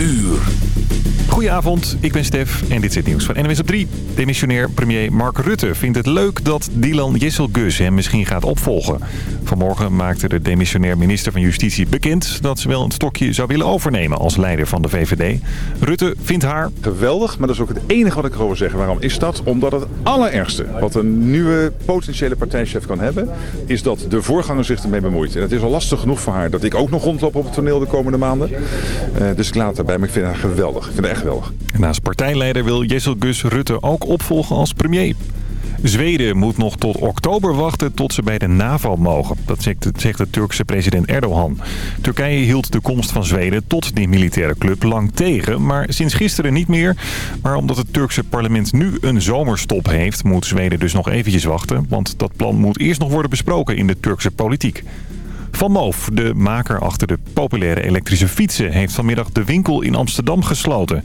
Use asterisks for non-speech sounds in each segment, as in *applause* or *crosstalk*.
uur. Goedenavond, ik ben Stef en dit is het nieuws van NWS op 3. Demissionair premier Mark Rutte vindt het leuk dat Dylan Jesselgus hem misschien gaat opvolgen. Vanmorgen maakte de demissionair minister van Justitie bekend... dat ze wel een stokje zou willen overnemen als leider van de VVD. Rutte vindt haar... Geweldig, maar dat is ook het enige wat ik erover zeg. Waarom is dat? Omdat het allerergste wat een nieuwe potentiële partijchef kan hebben... is dat de voorganger zich ermee bemoeit. En het is al lastig genoeg voor haar dat ik ook nog rondloop op het toneel de komende maanden. Uh, dus ik laat het maar ik vind haar geweldig. Ik vind haar echt geweldig. Naast partijleider wil Gus Rutte ook opvolgen als premier. Zweden moet nog tot oktober wachten tot ze bij de NAVO mogen. Dat zegt de Turkse president Erdogan. Turkije hield de komst van Zweden tot die militaire club lang tegen. Maar sinds gisteren niet meer. Maar omdat het Turkse parlement nu een zomerstop heeft... moet Zweden dus nog eventjes wachten. Want dat plan moet eerst nog worden besproken in de Turkse politiek. Van Moof, de maker achter de populaire elektrische fietsen... heeft vanmiddag de winkel in Amsterdam gesloten.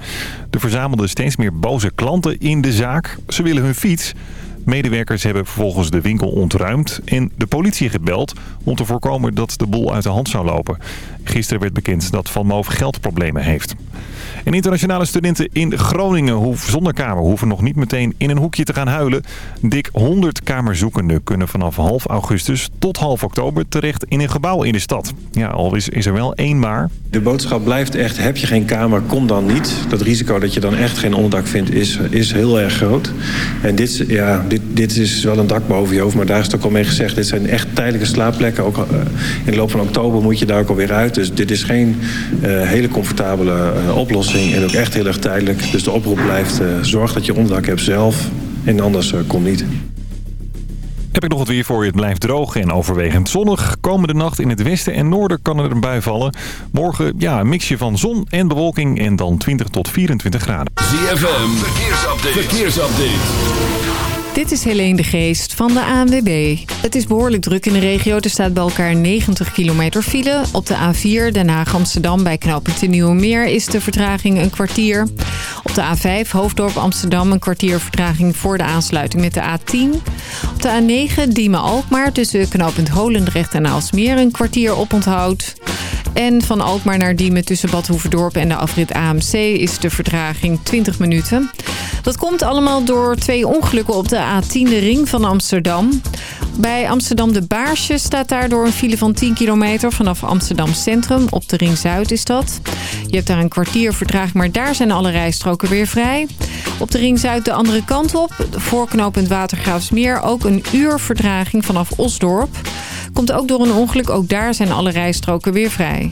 Er verzamelden steeds meer boze klanten in de zaak. Ze willen hun fiets... Medewerkers hebben vervolgens de winkel ontruimd en de politie gebeld om te voorkomen dat de boel uit de hand zou lopen. Gisteren werd bekend dat Van Moof geldproblemen heeft. En internationale studenten in Groningen zonder kamer hoeven nog niet meteen in een hoekje te gaan huilen. Dik 100 kamerzoekenden kunnen vanaf half augustus tot half oktober terecht in een gebouw in de stad. Ja, al is, is er wel één maar. De boodschap blijft echt, heb je geen kamer, kom dan niet. Dat risico dat je dan echt geen onderdak vindt is, is heel erg groot. En dit, ja, dit, dit is wel een dak boven je hoofd, maar daar is het ook al mee gezegd. Dit zijn echt tijdelijke slaapplekken. Ook eh, in de loop van oktober moet je daar ook alweer uit. Dus dit is geen uh, hele comfortabele uh, oplossing en ook echt heel erg tijdelijk. Dus de oproep blijft, uh, zorg dat je onderdak hebt zelf en anders kom niet. Heb ik nog wat weer voor je. Het blijft droog en overwegend zonnig. Komende nacht in het westen en noorden kan er een bui vallen. Morgen ja, een mixje van zon en bewolking en dan 20 tot 24 graden. ZFM, verkeersupdate. verkeersupdate. Dit is Helene de Geest van de ANWB. Het is behoorlijk druk in de regio. Er staat bij elkaar 90 kilometer file. Op de A4 Den Haag-Amsterdam bij knooppunt Nieuwe Meer is de vertraging een kwartier. Op de A5 Hoofddorp Amsterdam een kwartier vertraging voor de aansluiting met de A10. Op de A9 Diemen-Alkmaar tussen knooppunt Holendrecht en Aalsmeer een kwartier oponthoud. En van Alkmaar naar Diemen tussen Bad Hoeverdorp en de afrit AMC is de vertraging 20 minuten. Dat komt allemaal door twee ongelukken op de A10, de ring van Amsterdam. Bij Amsterdam de Baarsje staat daardoor een file van 10 kilometer vanaf Amsterdam Centrum. Op de Ring Zuid is dat. Je hebt daar een kwartier vertraging, maar daar zijn alle rijstroken weer vrij. Op de Ring Zuid de andere kant op. Voorknopend Watergraafsmeer ook een uur vertraging vanaf Osdorp. Komt ook door een ongeluk, ook daar zijn alle rijstroken weer vrij.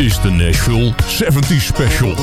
Is de Nashville 70 Special.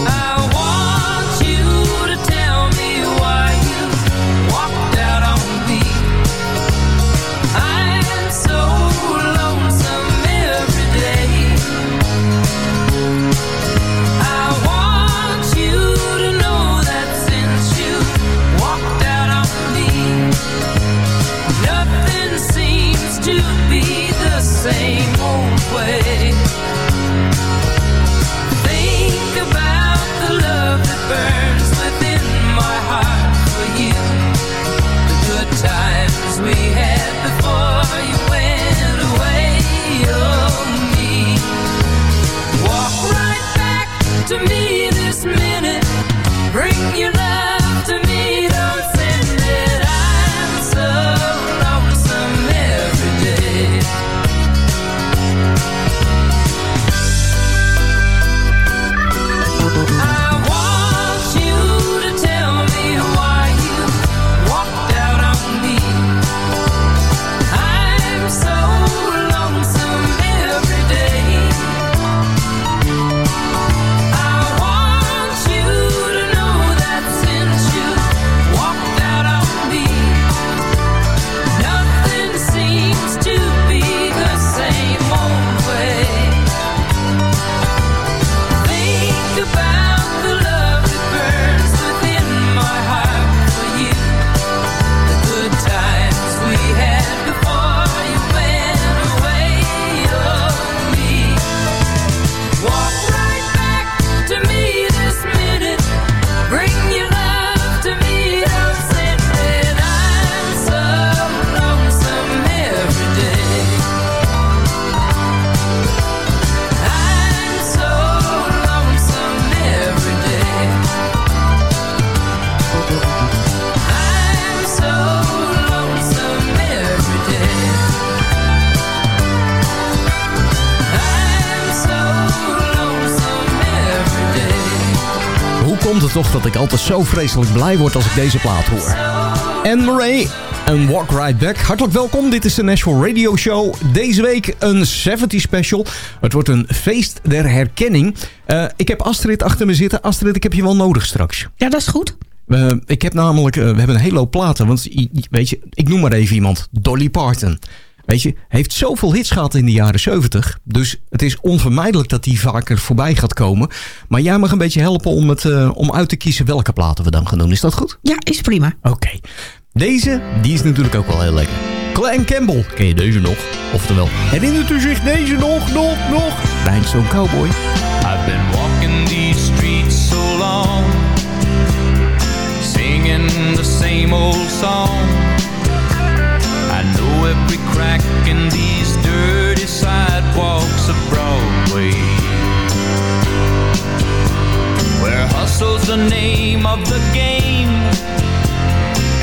Komt het toch dat ik altijd zo vreselijk blij word als ik deze plaat hoor. Anne Murray en Walk Right Back. Hartelijk welkom, dit is de Nashville Radio Show. Deze week een 70 special. Het wordt een feest der herkenning. Uh, ik heb Astrid achter me zitten. Astrid, ik heb je wel nodig straks. Ja, dat is goed. Uh, ik heb namelijk, uh, we hebben een hele hoop platen. Want weet je, ik noem maar even iemand. Dolly Parton. Weet je, heeft zoveel hits gehad in de jaren 70. Dus het is onvermijdelijk dat die vaker voorbij gaat komen. Maar jij mag een beetje helpen om, het, uh, om uit te kiezen welke platen we dan gaan doen. Is dat goed? Ja, is prima. Oké. Okay. Deze, die is natuurlijk ook wel heel lekker. Clan Campbell. Ken je deze nog? Oftewel, herinnert u zich deze nog, nog, nog? Rhinestone Cowboy. I've been walking these streets so long Singing the same old song crack in these dirty sidewalks of Broadway Where hustle's the name of the game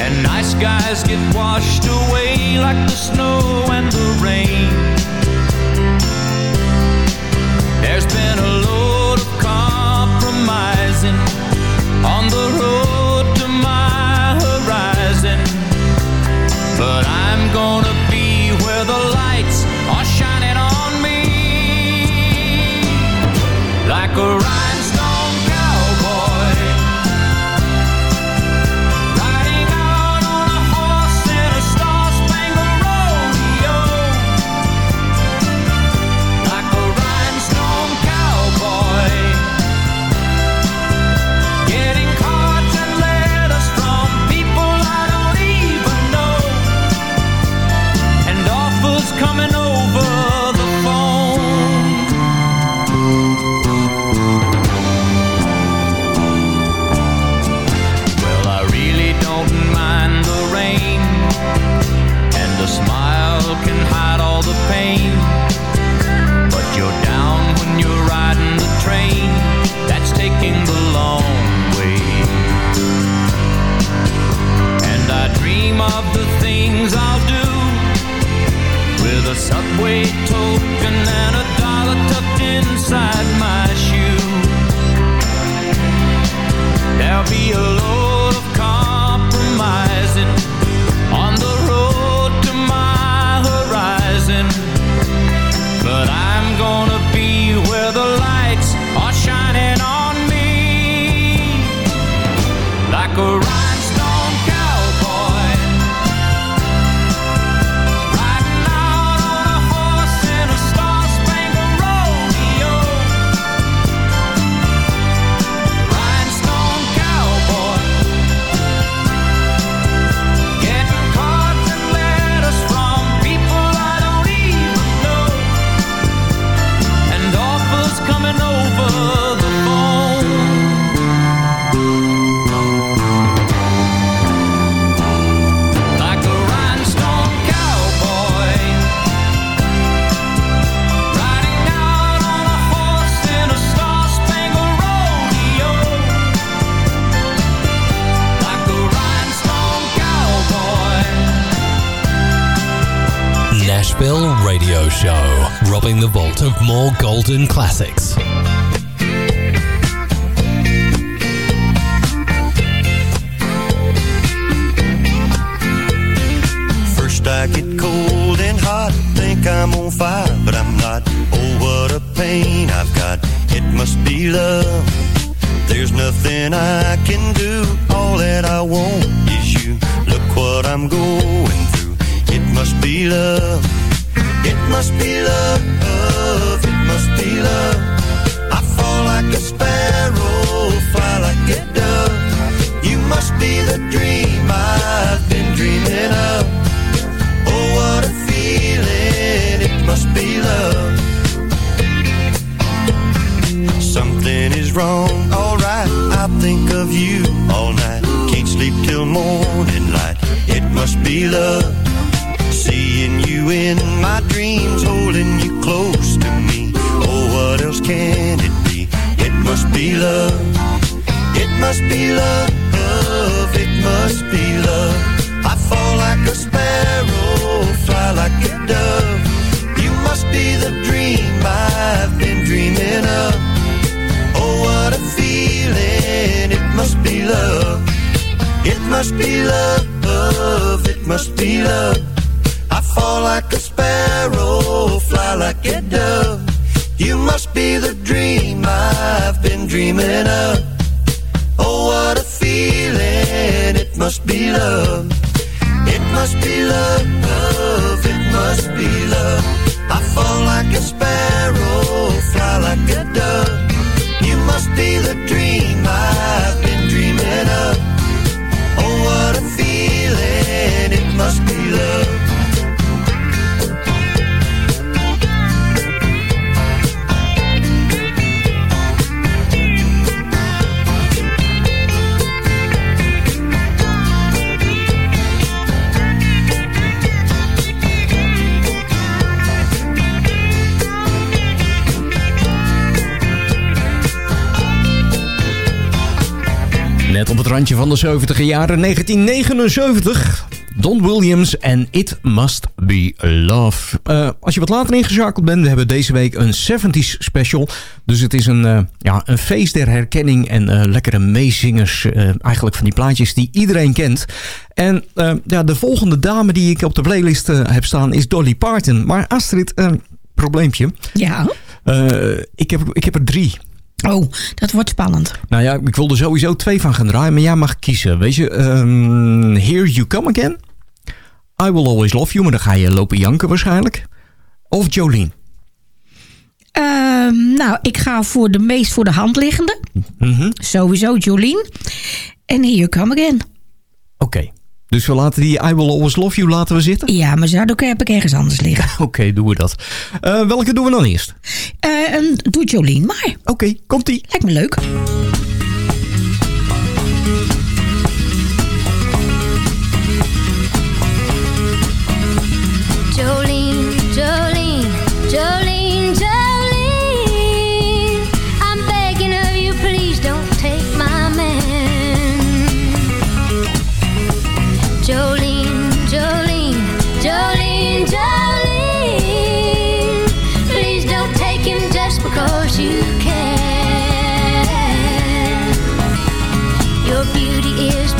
And nice guys get washed away like the snow and the rain. There's been a load of compromising On the road to my horizon But I'm gonna Like Nashville Radio Show, robbing the vault of more golden classics. First I get cold and hot, think I'm on fire, but I'm not. Oh, what a pain I've got. It must be love. There's nothing I can do. All that I want is you. Look what I'm going through. It must be love. It must be love. It must be love. I fall like a sparrow, fly like a dove. You must be the dream I've been dreaming of. Oh, what a feeling. It must be love. Something is wrong, alright. I think of you all night. Can't sleep till morning light. It must be love. You in my dreams, holding you close to me. Oh, what else can it be? It must be love. It must be love. It must be love. I fall like a sparrow, fly like a dove. You must be the dream I've been dreaming of. Oh, what a feeling. It must be love, it must be love. I like a dove. You must be the dream I've been dreaming of. Oh, what a feeling, it must be love. It must be love, it must be love. I fall like a sparrow, fly like a dove. You must be the dream randje van de 70 jaren 1979. Don Williams en It Must Be Love. Eh, als je wat later ingeschakeld bent, we hebben deze week een 70s special. Dus het is een, eh, ja, een feest der herkenning en eh, lekkere meezingers. eigenlijk van die plaatjes die iedereen kent. En ja, de volgende dame die ik op de playlist heb staan is Dolly Parton. Maar Astrid, een probleempje. Ja. ik, heb, ik heb er drie. Oh, dat wordt spannend. Nou ja, ik wilde sowieso twee van gaan draaien, maar jij mag kiezen. Weet je, um, Here You Come Again. I Will Always Love You, maar dan ga je lopen janken waarschijnlijk. Of Jolene. Um, nou, ik ga voor de meest voor de hand liggende. Mm Sowieso Jolene. En Here You Come Again. Oké. Dus we laten die I Will Always Love You laten we zitten? Ja, maar Zuidoke heb ik ergens anders liggen. *laughs* Oké, doen we dat. Uh, welke doen we dan eerst? Uh, doe Jolien maar. Oké, komt-ie. Lijkt me leuk.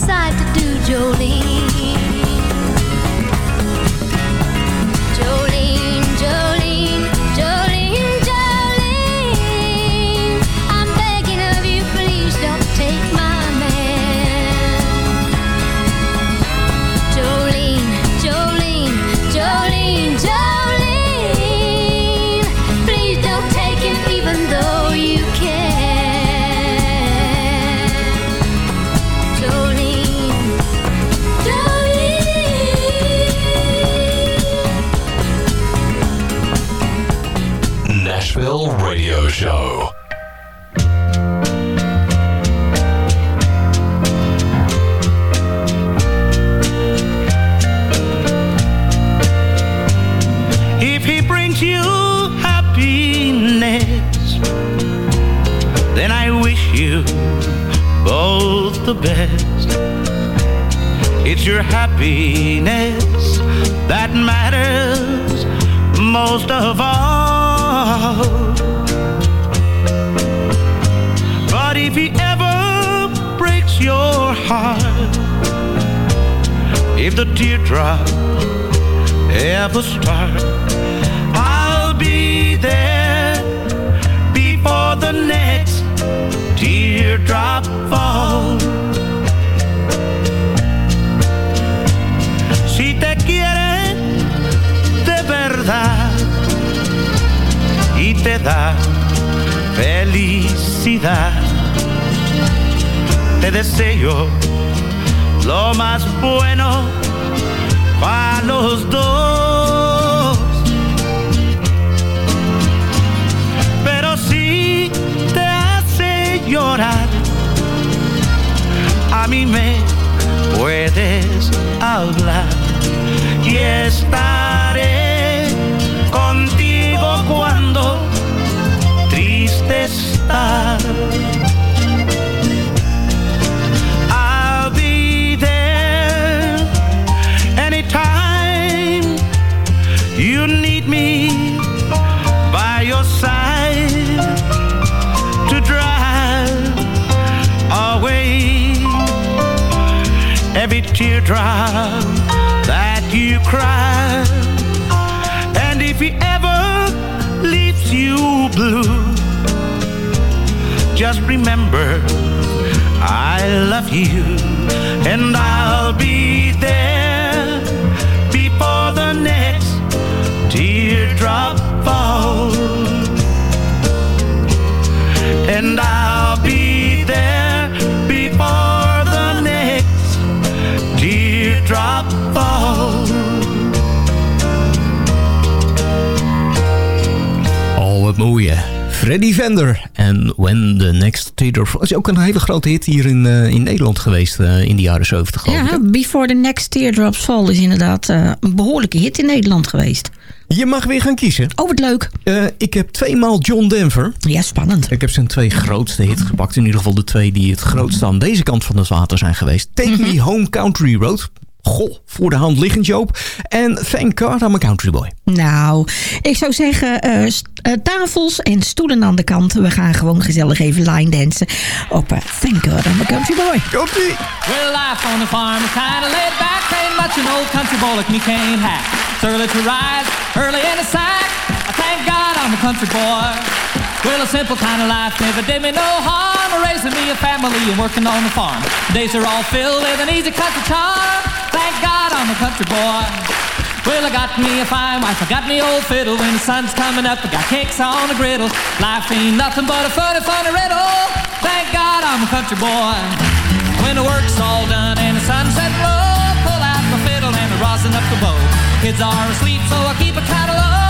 decide to do. Jolene, teardrop ever start, I'll be there before the next teardrop falls. Si te quiere de verdad y te da felicidad, te deseo lo más bueno los dos. Pero si te hace llorar, a mí me puedes hablar y estaré contigo cuando triste estás. Every that you cry. And if he ever leaves you blue, just remember I love you and I'll Wat mooi hè. Freddy Vender en When the Next Teardrop is ook een hele grote hit hier in, eh, in Nederland geweest eh, in de jaren 70 geloof ik. Ja, Before the Next Teardrops Fall is inderdaad eh, een behoorlijke hit in Nederland geweest. Je mag weer gaan kiezen. Oh, wat leuk. Ik heb tweemaal John Denver. Ja, spannend. Ik heb zijn twee grootste hits gepakt. In ieder geval de twee die het grootste aan deze kant van het water zijn geweest. Take Mhm. Me Home Country Road. Goh, voor de hand liggend Joop. En Thank God I'm a Country Boy. Nou, ik zou zeggen, eh, eh, tafels en stoelen aan de kant. We gaan gewoon gezellig even line dansen op eh, Thank God I'm a Country Boy. Country! Well, life on the farm is kinda laid back. Ain't much an old country boy like me can't hack. It's early to rise, early in the sack. I thank God I'm a country boy. Well, a simple kind of life never did me no harm. Raising me a family and working on the farm. Days are all filled with an easy country charm. Thank God I'm a country boy. Well, I got me a fine wife, I got me old fiddle. When the sun's coming up, I got cakes on the griddle. Life ain't nothing but a funny, funny riddle. Thank God I'm a country boy. When the work's all done and the sunset low, pull out my fiddle and I rosin up the bow. Kids are asleep, so I keep kinda low.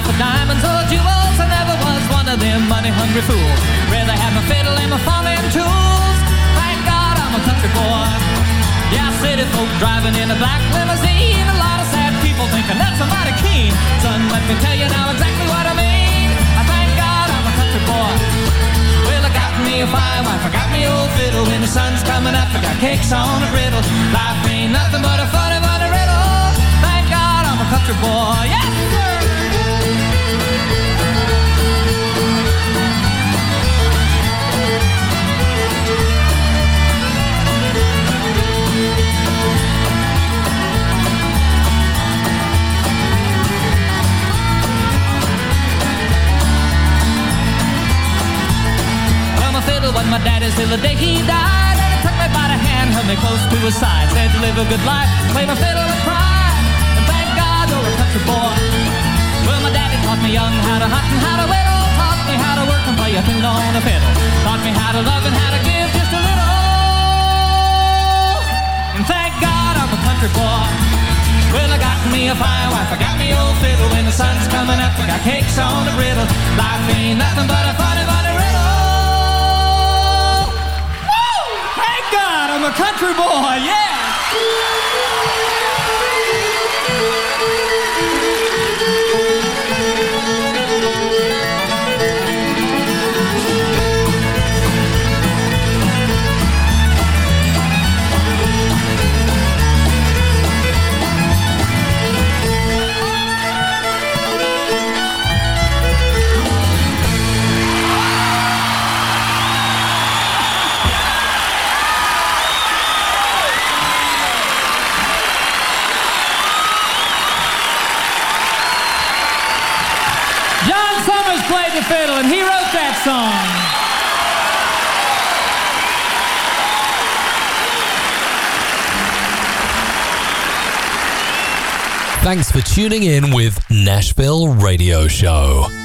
Life for diamonds or jewels. I never was one of them money-hungry fools. Rather have my fiddle and my farming tools. Thank God I'm a country boy. Yeah, city folk driving in a black limousine. A lot of sad people thinking that's mighty keen. Son, let me tell you now exactly what I mean. I thank God I'm a country boy. Well, I got me a fine wife, I got me old fiddle. When the sun's coming up, I got cakes on a griddle. Life ain't nothing but a funny, funny riddle. Thank God I'm a country boy. Yes, sir. Till the day he died. And he took me by the hand, held me close to his side. Said live a good life, play my fiddle and cry. And thank God you're a country boy. Taught me young how to hunt and how to whittle. Taught me how to work and play a tune on a fiddle. Taught me How to love and how to give just a little. And thank God I'm a country boy. Well, I got me a fine wife, I got me old fiddle. When the sun's coming up, I got cakes on the griddle. Life ain't nothing but a funny, funny riddle. Woo! Thank God I'm a country boy, yeah! That song. Thanks for tuning in with Nashville Radio Show.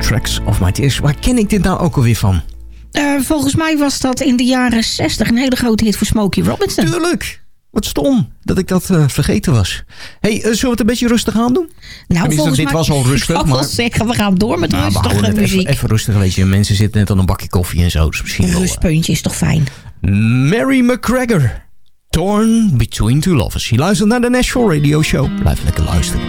Tracks of My Tears. Waar ken ik dit nou ook alweer van? Eh, volgens mij was dat in de jaren 60 een hele grote hit voor Smokey Robinson. Tuurlijk. Wat stom dat ik dat eh, vergeten was. hey, eh, zullen we het een beetje rustig aan doen? Nou, Tenminste, volgens dit mij, was al rustig. *laughs* Ik maar... zeggen, we gaan door met Nou, rustige muziek. Even, even rustig, weet je. Mensen zitten net aan een bakje koffie en zo. Dus misschien wel... Rustpuntje is toch fijn? Mary McGregor. Torn Between Two Lovers. Je luistert naar de Nashville Radio Show. Blijf lekker luisteren.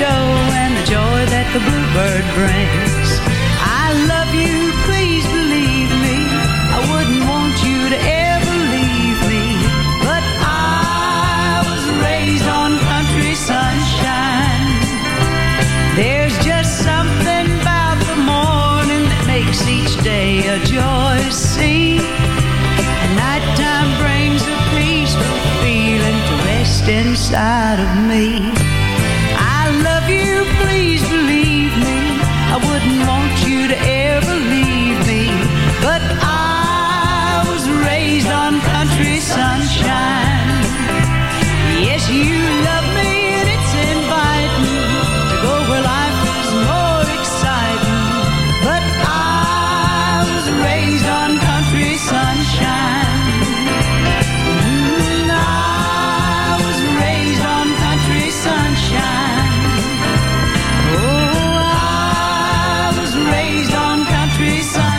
show and the joy that the bluebird brings. I love you, please believe me. I wouldn't want you to ever leave me. But I was raised on country sunshine. There's just something about the morning that makes each day a joy scene. Nighttime brings a peaceful feeling to rest inside of me.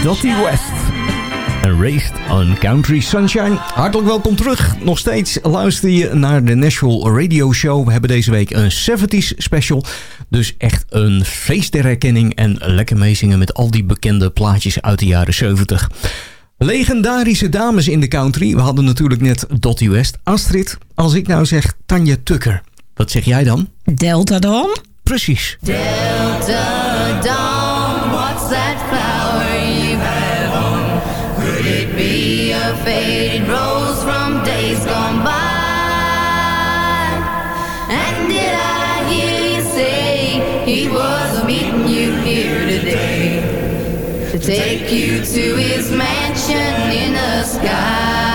Dottie West. En Raised on Country Sunshine. Hartelijk welkom terug. Nog steeds luister je naar de National Radio Show. We hebben deze week een 70s special. Dus echt een feest der herkenning. En lekker meezingen met al die bekende plaatjes uit de jaren 70. Legendarische dames in de country. We hadden natuurlijk net Dottie West. Astrid, als ik nou zeg Tanja Tucker. Wat zeg jij dan? Delta Dawn. Precies. Delta Dawn, what's that about? faded rose from days gone by. And did I hear you say he was meeting you here today to take you to his mansion in the sky?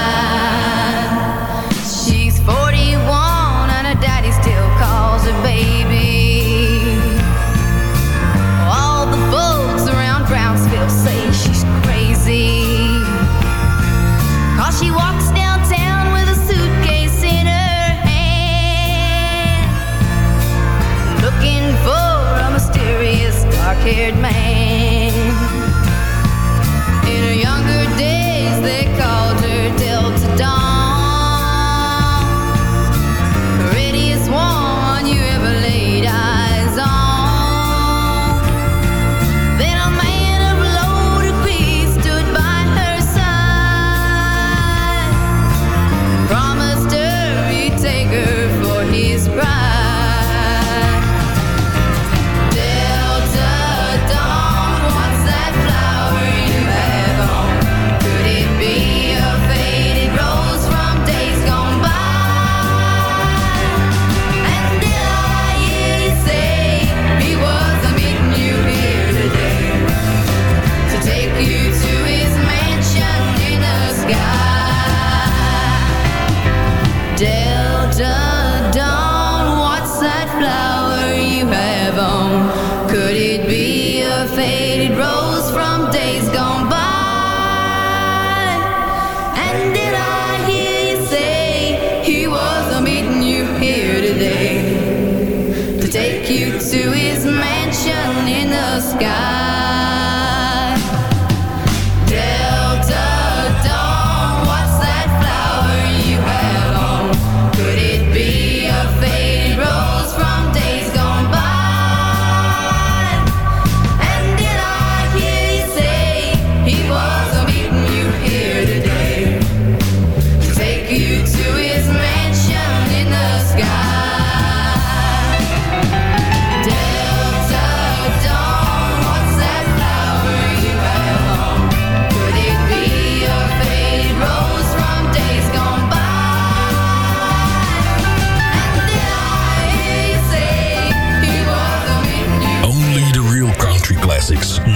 to his mansion in the sky.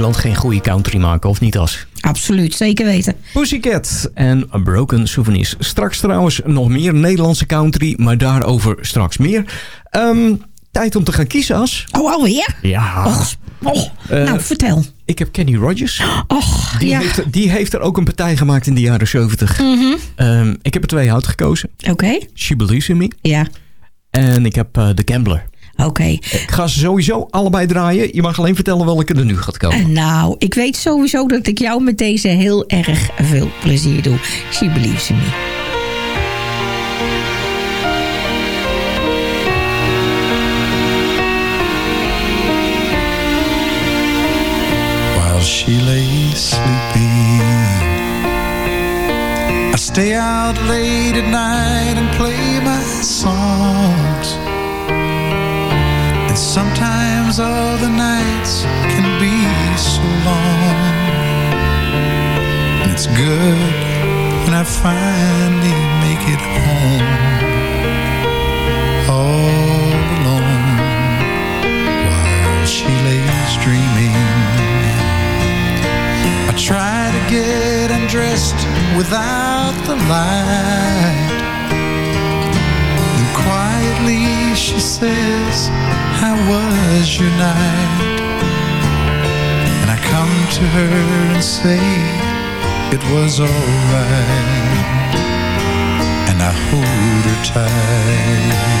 Nederland geen goede country maken, of niet As? Absoluut, zeker weten. Pussycat en Broken Souvenirs. Straks trouwens nog meer Nederlandse country, maar daarover straks meer. Ehm, tijd om te gaan kiezen, As. Oh, alweer? Ja. Oh, Eh, nou, vertel. Ik heb Kenny Rogers. Och, die, ja. heeft, die heeft er ook een partij gemaakt in de jaren 70. Mhm. Ehm, ik heb er twee uitgekozen. Oké. She Believes in Me. Ja. En ik heb eh, The Gambler. Oké. Ik ga ze sowieso allebei draaien. Je mag alleen vertellen welke er nu gaat komen. En nou, ik weet sowieso dat ik jou met deze heel erg veel plezier doe. She believes in me. while she lays sleeping. I stay out late at night Cause all the nights can be so long. It's good when I finally make it home. All alone While she lays dreaming. I try to get undressed without the light. And quietly she says, How was your night? And I come to her and say, It was alright. And I hold her tight.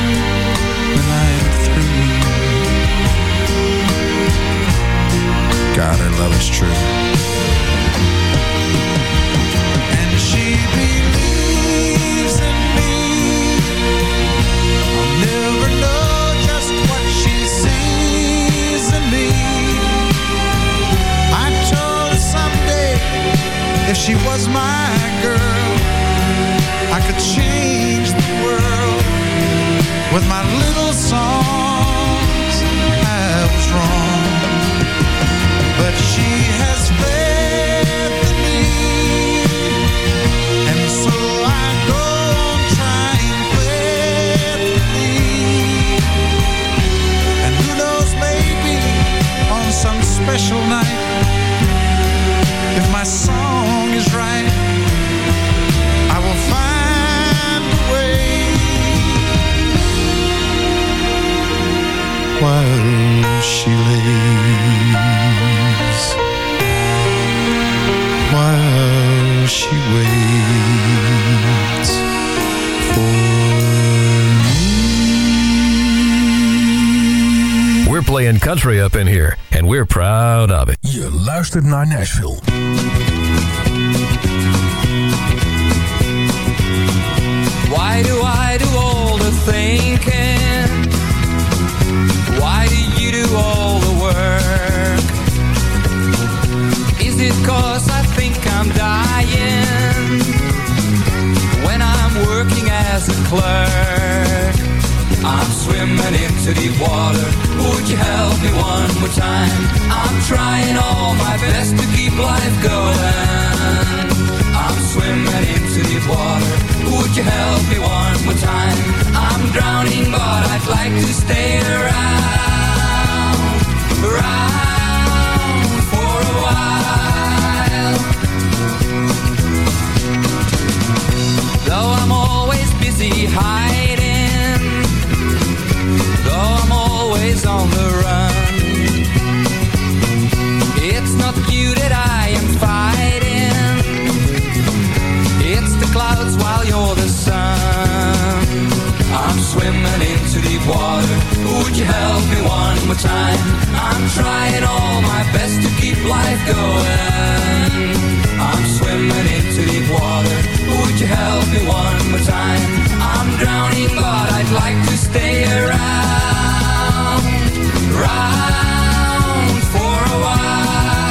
God, her love is true. And she believes in me. I'll never know just what she sees in me. I told her someday if she was my girl, I could change the world with my little songs. I was wrong, special night, if my song is right, I will find a way. While she lays, while she waits for We're playing country up in here, we're proud of it. Je luistert naar Nashville. Why do I do all the thinking? Why do you do all the work? Is it cause I think I'm dying when I'm working as a clerk? I'm swimming into deep water. Would you help me one more time? I'm trying all my best to keep life going. I'm swimming into deep water. Would you help me one more time? I'm drowning, but I'd like to stay around, around for a while. Though I'm always busy hiding, always on the run, it's not you that I am fighting. It's the clouds while you're the sun. I'm swimming into deep water. Would you help me one more time? I'm trying all my best to keep life going. I'm swimming into deep water. Would you help me one more time? I'm drowning, but I'd like to stay around, around for a while.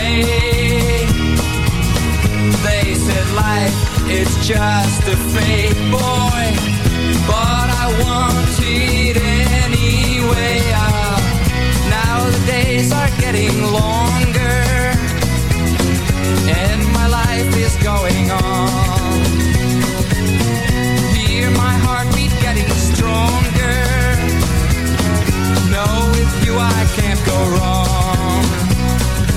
away. They said life is just a fake boy, but I want it anyway. Ah, now the days are getting longer, and my life is going on. Hear my heartbeat getting stronger. Know with you I can't go wrong.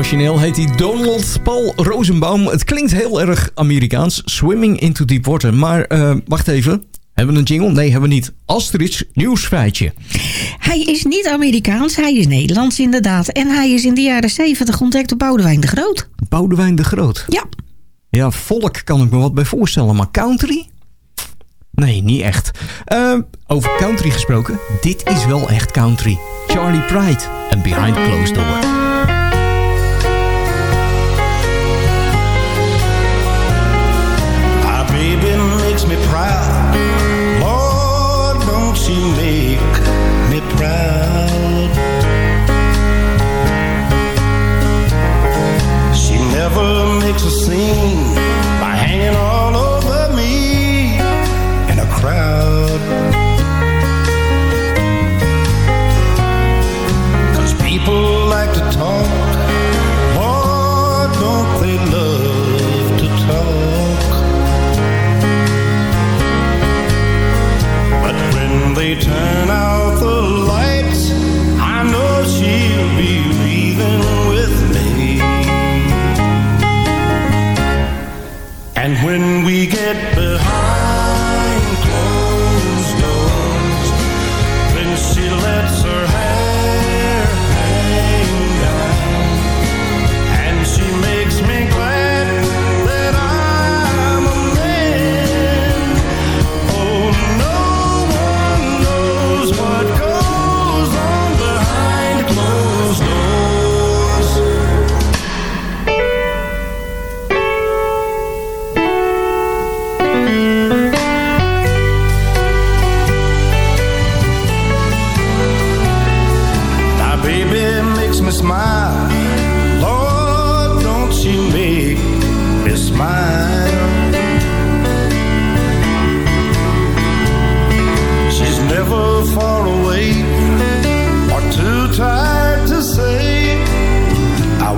Origineel heet hij Donald Paul Rosenbaum. Het klinkt heel erg Amerikaans. Swimming into deep water. Maar eh, wacht even. Hebben we een jingle? Nee, hebben we niet. Astrid's nieuwsfeitje. Hij is niet Amerikaans, hij is Nederlands inderdaad. En hij is in de jaren 70 ontdekt door Boudewijn de Groot. Boudewijn de Groot. Ja. Ja, volk kan ik me wat bij voorstellen. Maar country? Nee, niet echt. Eh, over country gesproken. Dit is wel echt country. Charlie Pride en Behind Closed Door.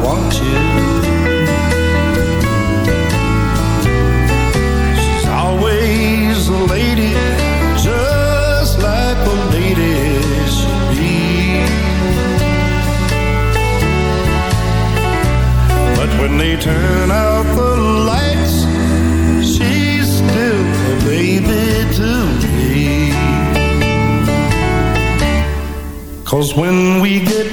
Want you. She's always a lady, just like a lady should be. But when they turn out the lights, she's still a baby to me. Cause when we get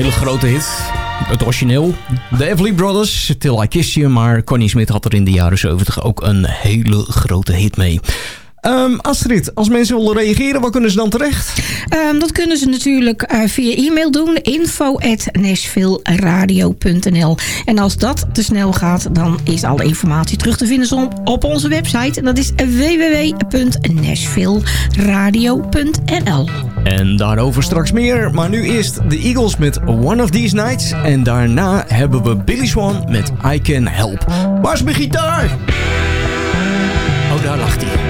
hele grote hit. Het origineel. De Everly Brothers, Till I Kiss You. Maar Connie Smith had er in de jaren 70 ook een hele grote hit mee. Ehm, Astrid, als mensen willen reageren, waar kunnen ze dan terecht? Ehm, dat kunnen ze natuurlijk eh, via e-mail doen. info.nashvilleradio.nl En als dat te snel gaat, dan is alle informatie terug te vinden op onze website. En dat is www.nashvilleradio.nl En daarover straks meer. Maar nu eerst de Eagles met One of These Nights. En daarna hebben we Billy Swan met I Can Help. Waar is mijn gitaar? Oh, daar lacht hij.